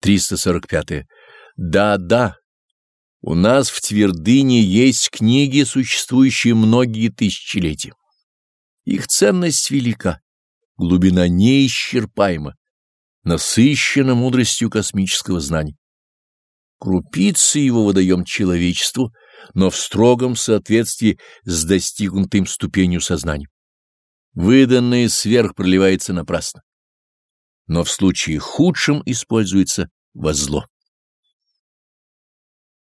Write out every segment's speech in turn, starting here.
345. Да, да. У нас в твердыне есть книги, существующие многие тысячелетия. Их ценность велика, глубина неисчерпаема, насыщена мудростью космического знания. Крупицы его выдаем человечеству, но в строгом соответствии с достигнутым ступенью сознания. Выданное сверх проливается напрасно, но в случае худшем используется во зло.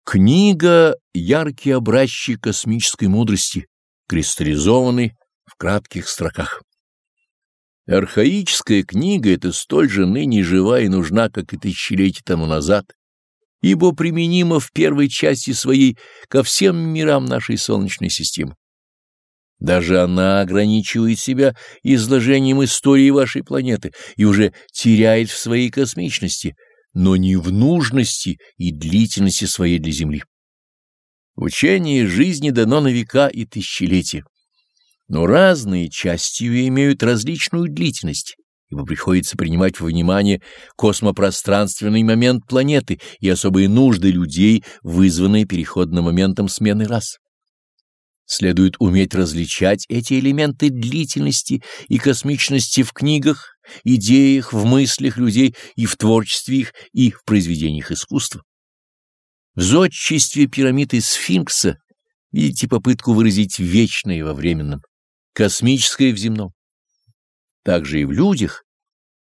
Книга — яркий образчик космической мудрости, кристаллизованный в кратких строках. Архаическая книга — это столь же ныне жива и нужна, как и тысячелетия тому назад, ибо применима в первой части своей ко всем мирам нашей Солнечной системы. Даже она ограничивает себя изложением истории вашей планеты и уже теряет в своей космичности, но не в нужности и длительности своей для Земли. Учение жизни дано на века и тысячелетия, но разные части ее имеют различную длительность ибо приходится принимать во внимание космопространственный момент планеты и особые нужды людей, вызванные переходным моментом смены рас. Следует уметь различать эти элементы длительности и космичности в книгах, идеях, в мыслях людей и в творчестве их, и в произведениях искусства. В зодчестве пирамиды сфинкса видите попытку выразить вечное во временном, космическое в земном также и в людях,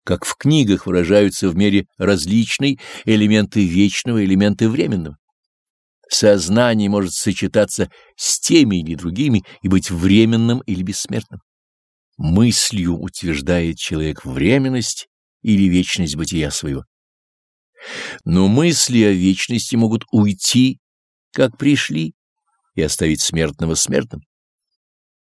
как в книгах выражаются в мере различной элементы вечного, элементы временного. Сознание может сочетаться с теми или другими и быть временным или бессмертным. Мыслью утверждает человек временность или вечность бытия своего. Но мысли о вечности могут уйти, как пришли, и оставить смертного смертным.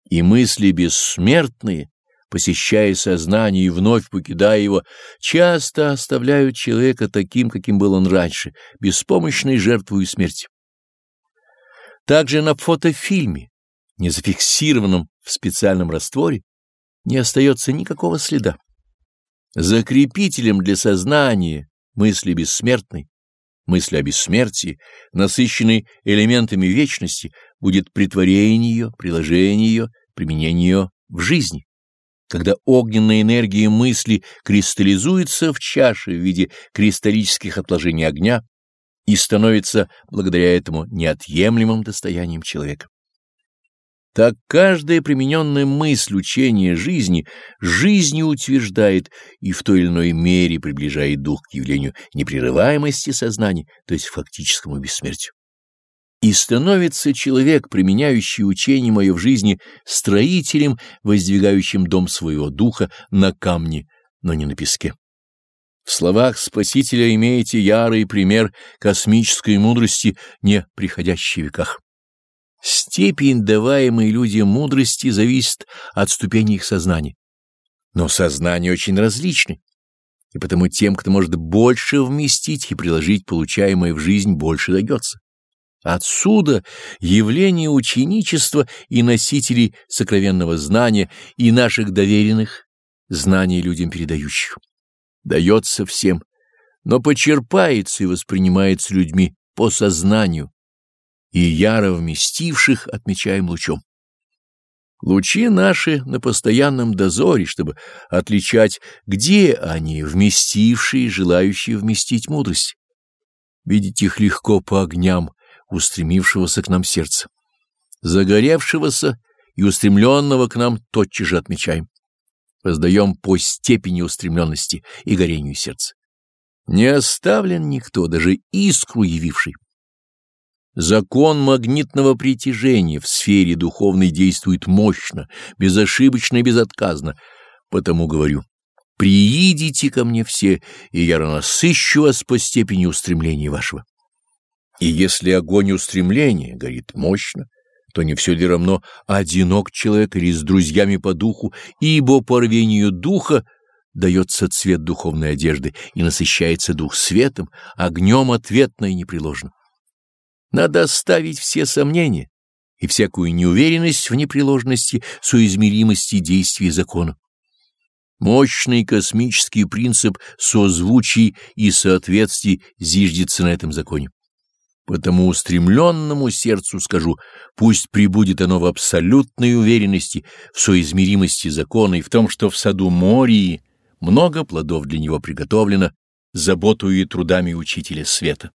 И мысли бессмертные посещая сознание и вновь покидая его, часто оставляют человека таким, каким был он раньше, беспомощной жертвой смерти. Также на фотофильме, не зафиксированном в специальном растворе, не остается никакого следа. Закрепителем для сознания мысли бессмертной, мысли о бессмертии, насыщенной элементами вечности, будет притворение ее, приложение ее, применение ее в жизни когда огненная энергия мысли кристаллизуется в чаше в виде кристаллических отложений огня и становится благодаря этому неотъемлемым достоянием человека. Так каждая примененная мысль учения жизни жизнью утверждает и в той или иной мере приближает дух к явлению непрерываемости сознания, то есть фактическому бессмертию. И становится человек, применяющий учение мое в жизни, строителем, воздвигающим дом своего духа на камне, но не на песке. В словах Спасителя имеете ярый пример космической мудрости, не приходящей в веках. Степень, даваемой людям мудрости, зависит от ступени их сознания. Но сознание очень различны, и потому тем, кто может больше вместить и приложить получаемое в жизнь, больше дается. Отсюда явление ученичества и носителей сокровенного знания и наших доверенных знаний людям передающих. Дается всем, но почерпается и воспринимается людьми по сознанию, и яро вместивших отмечаем лучом. Лучи наши на постоянном дозоре, чтобы отличать, где они, вместившие, желающие вместить мудрость. Видеть их легко по огням, устремившегося к нам сердца. Загоревшегося и устремленного к нам тотчас же отмечаем. Воздаем по степени устремленности и горению сердца. Не оставлен никто, даже искру явивший. Закон магнитного притяжения в сфере духовной действует мощно, безошибочно и безотказно. Потому говорю, приидите ко мне все, и я насыщу вас по степени устремления вашего. И если огонь устремления горит мощно, то не все ли равно одинок человек или с друзьями по духу, ибо по рвению духа дается цвет духовной одежды и насыщается дух светом, огнем ответно и непреложно. Надо оставить все сомнения и всякую неуверенность в непреложности, соизмеримости действий закона. Мощный космический принцип созвучий и соответствий зиждется на этом законе. Потому устремленному сердцу скажу, пусть прибудет оно в абсолютной уверенности, в соизмеримости закона и в том, что в саду Мории много плодов для него приготовлено заботою и трудами учителя света.